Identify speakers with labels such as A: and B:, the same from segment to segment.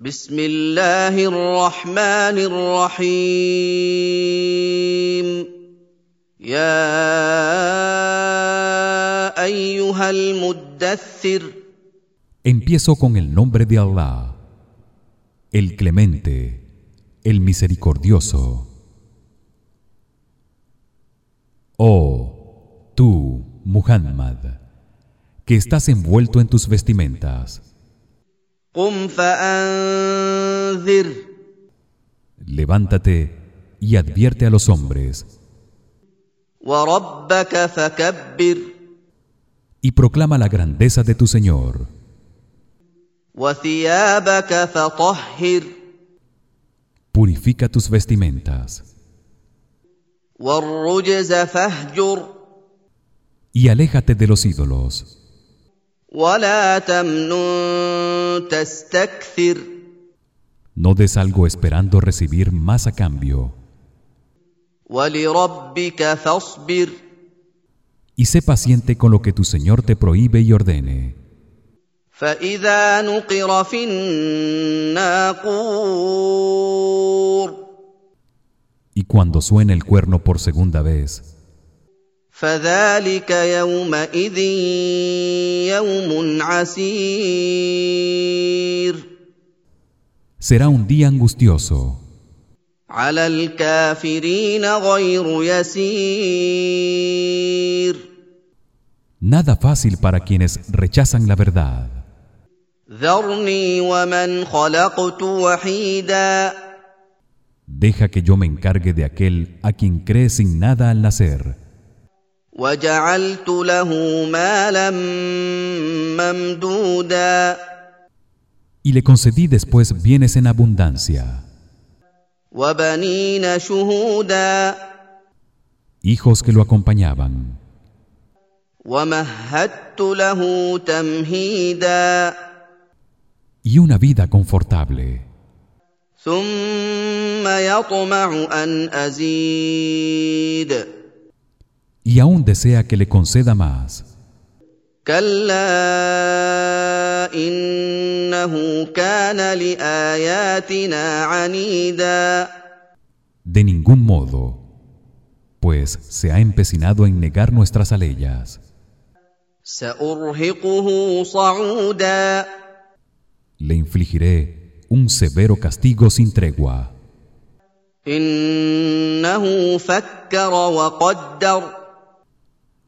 A: بسم الله الرحمن الرحيم يا ايها المدثر
B: Empiezo con el nombre de Allah, el Clemente, el Misericordioso. Oh, tú, Muhammad, que estás envuelto en tus vestimentas,
A: قم فانذر
B: Levántate y advierte a los hombres. Y proclama la grandeza de tu Señor. Purifica tus vestimentas. Y aléjate de los ídolos.
A: ولا تمنن تستكثر
B: no des algo esperando recibir más a cambio
A: ولربك فاصبر
B: y sé paciente con lo que tu Señor te prohíbe y ordene
A: فاذا نقر في الناقور
B: y cuando suene el cuerno por segunda vez
A: فذلك يومئذ يوم عسير
B: será un día angustioso
A: على الكافرين غير يسير
B: nada fácil para quienes rechazan la verdad
A: ذرني ومن خلقت وحيدا
B: deja que yo me encargue de aquel a quien cree sin nada al nacer
A: وجعلت له مالا ممدودا
B: y le concedí después bienes en abundancia
A: وبنين شهودا
B: hijos que lo acompañaban
A: ومهدت له تمهيدا
B: y una vida confortable
A: ثم يطمع ان ازيد
B: y aún desea que le conceda más. De ningún modo, pues se ha empecinado en negar nuestras aleyas. Le infligiré un severo castigo sin tregua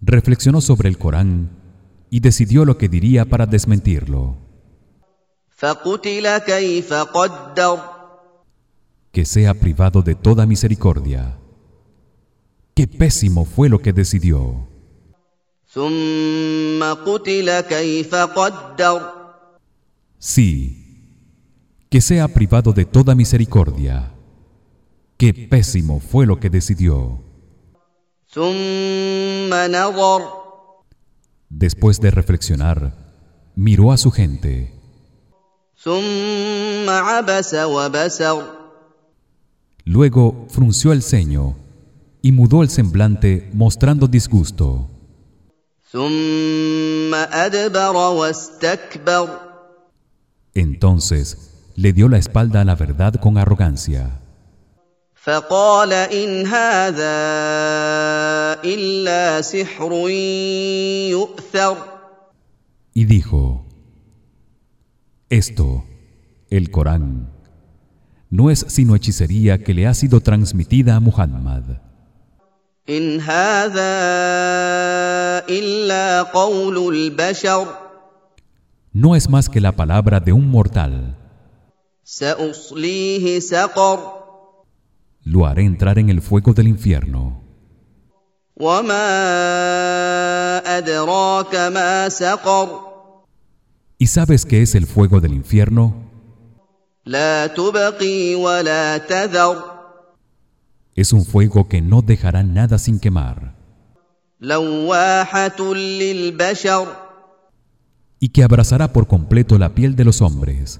B: reflexionó sobre el Corán y decidió lo que diría para desmentirlo. Que sea privado de toda misericordia. Qué pésimo fue lo que decidió. Sí, que sea privado de toda misericordia. Qué pésimo fue lo que decidió. Después de reflexionar, miró a su gente. Luego frunció el ceño y mudó el semblante mostrando disgusto. Entonces le dio la espalda a la verdad con arrogancia.
A: فقال ان هذا الا سحر يؤثر
B: y dijo esto el Corán no es sino hechicería que le ha sido transmitida a Muhammad
A: ان هذا الا قول البشر
B: no es más que la palabra de un mortal
A: ساصليه سقر
B: lo haré entrar en el fuego del infierno. ¿Y sabes qué es el fuego del infierno? Es un fuego que no dejará nada sin quemar. Y que abrazará por completo la piel de los hombres.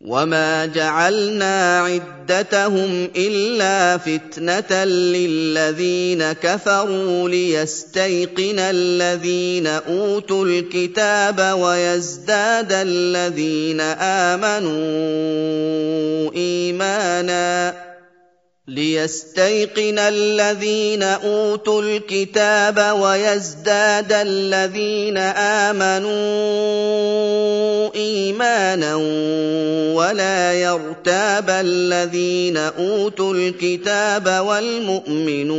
A: وما جعلنا عدتهم الا فتنه للذين كفروا ليستيقن الذين اوتوا الكتاب ويزداد الذين امنوا ايمانا ليستيقن الذين أوتوا الكتاب ويزداد الذين آمنوا إيمانا ولا يرتاب الذين أوتوا الكتاب والمؤمنون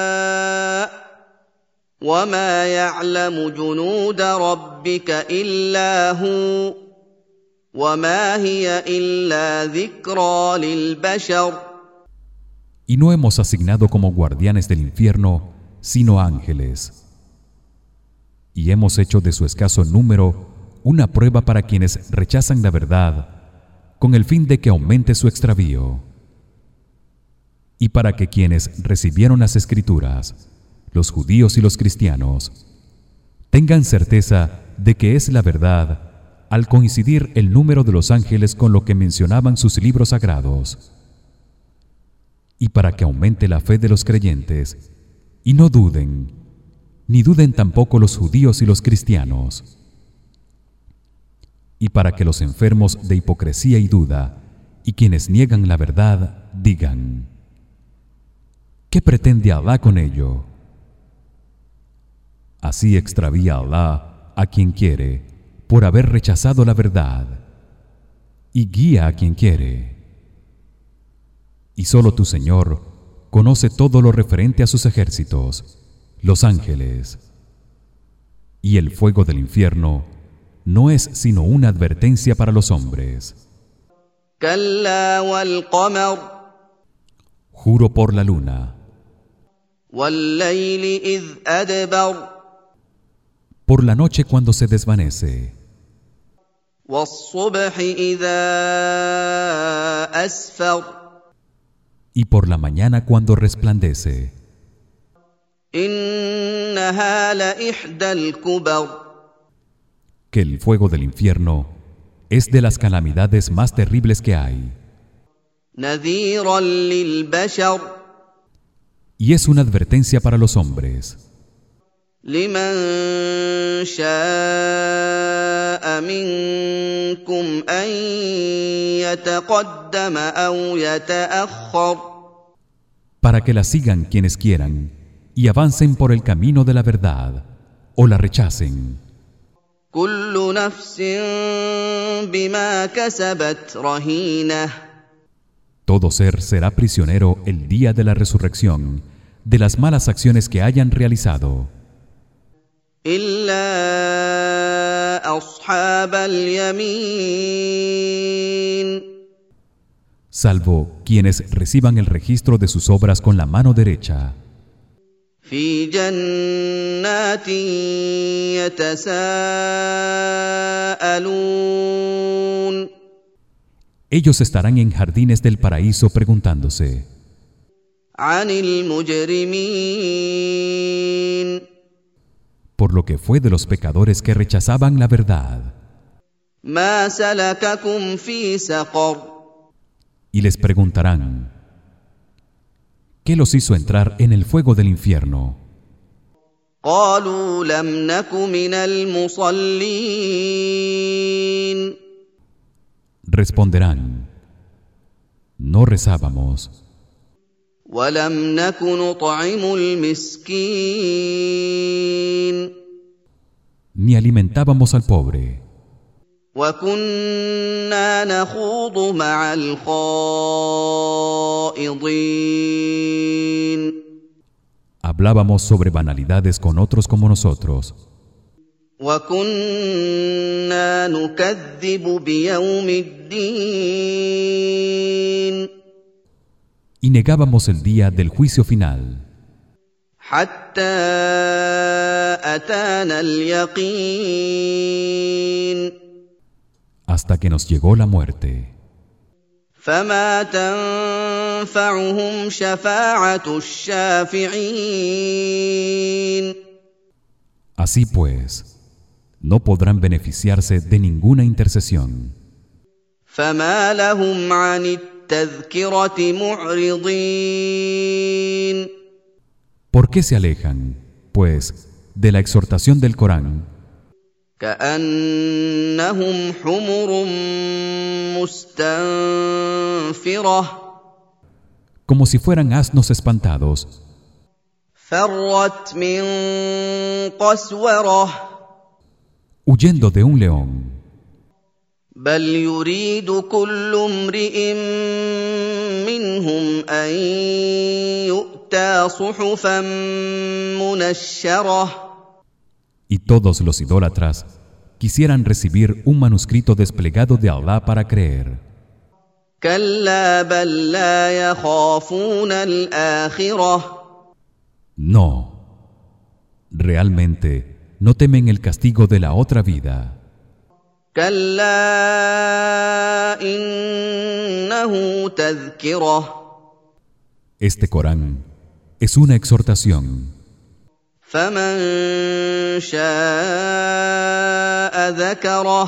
A: يشاء وما يعلم جنود ربك الا هو وما هي الا ذكرى للبشر
B: Y no hemos asignado como guardianes del infierno sino ángeles. y hemos hecho de su escaso número una prueba para quienes rechazan la verdad con el fin de que aumente su extravío y para que quienes recibieron las escrituras los judíos y los cristianos tengan certeza de que es la verdad al coincidir el número de los ángeles con lo que mencionaban sus libros sagrados y para que aumente la fe de los creyentes y no duden ni duden tampoco los judíos y los cristianos y para que los enfermos de hipocresía y duda y quienes niegan la verdad digan ¿qué pretende Alá con ello? Así extravía Alá a quien quiere por haber rechazado la verdad y guía a quien quiere. Y solo tu Señor conoce todo lo referente a sus ejércitos los ángeles. Y el fuego del infierno no es sino una advertencia para los hombres. Juro por la luna por la noche cuando se desvanece. y por la mañana cuando resplandece. que el fuego del infierno es de las calamidades más terribles que hay y es una advertencia para los hombres. Para que la sigan quienes quieran y avancen por el camino de la verdad o la rechacen. Todo ser será prisionero el día de la resurrección de las malas acciones que hayan realizado. salvo quienes reciban el registro de sus obras con la mano derecha. ellos estarán en jardines del paraíso preguntándose por lo que fue de los pecadores que rechazaban la verdad. Y les preguntarán, ¿qué los hizo entrar en el fuego del infierno? Responderán, no rezábamos.
A: ولم نك نطعم المسكين
B: ni alimentábamos al pobre
A: وكنا نخوض مع الخائضين
B: hablábamos sobre banalidades con otros como nosotros
A: وكنا نكذب بيوم الدين
B: y negábamos el día del juicio final. hasta que nos llegó la muerte. así pues no podrán beneficiarse de ninguna intercesión. ¿Por qué se alejan, pues, de la exhortación del Corán? Como si fueran asnos espantados. Huyendo de un león.
A: بل يريد كل امرئ منهم ان يؤتى صحفا منشره
B: y todos los idólatras quisieran recibir un manuscrito desplegado de Allah para creer
A: كلا بل لا يخافون الاخره
B: no realmente no temen el castigo de la otra vida
A: كلا انه تذكره
B: este Corán es una exhortación
A: فمن شاء ذكره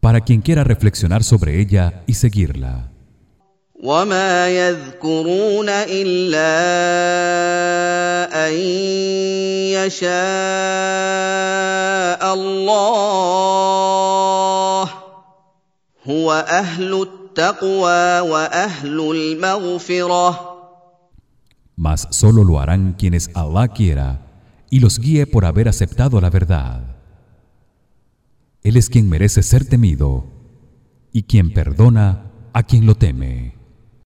B: para quien quiera reflexionar sobre ella y seguirla
A: وما يذكرون الا ان يشاء الله هو اهل التقوى واهل المغفره
B: mas solo lo harán quienes Allah quiera y los guíe por haber aceptado la verdad él es quien merece ser temido y quien perdona a quien lo teme